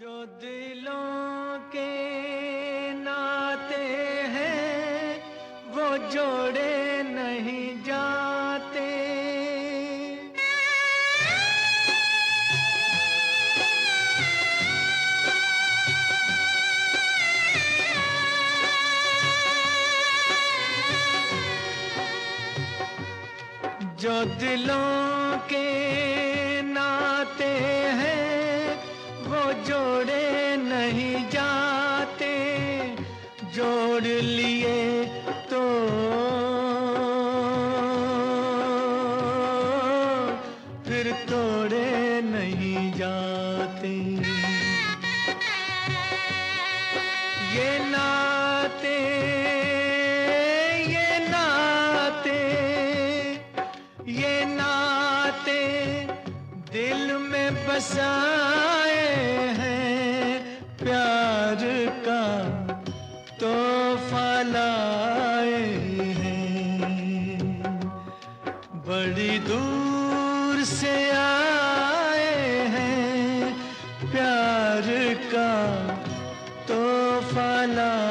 जो दिलों के नाते हैं वो जोड़े नहीं जाते। जो दिलों के नाते जोड़ लिए तो। फिर तोड़े नहीं जाते। ये नाते ये नाते ये नाते दिल में बसा बड़ी दूर से आए हैं। प्यार का तो फला